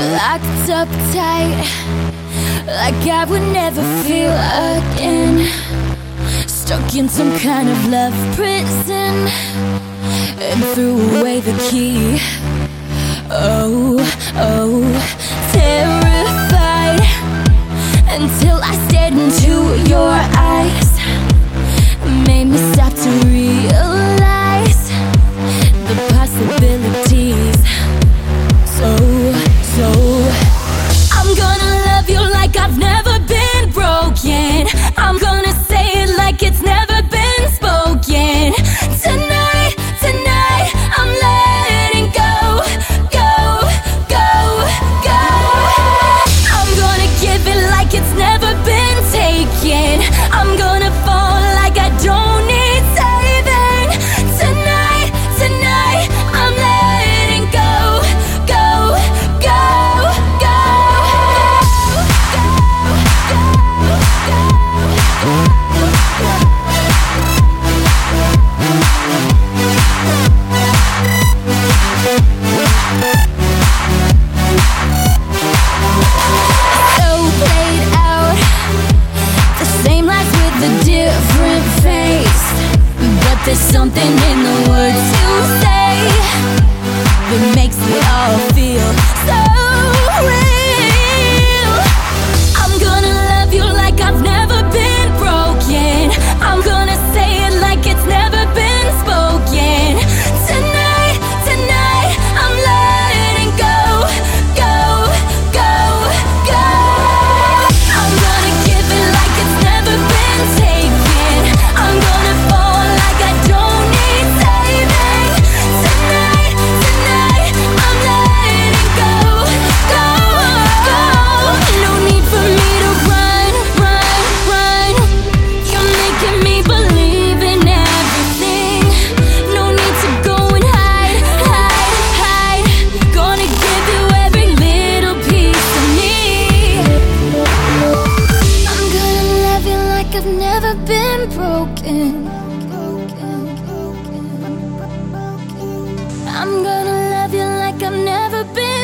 Locked up tight, like I would never feel again. Stuck in some kind of love prison, and threw away the key. Oh, oh. there's something in the words you say that makes me all feel so like I've never been broken. I'm gonna love you like I've never been.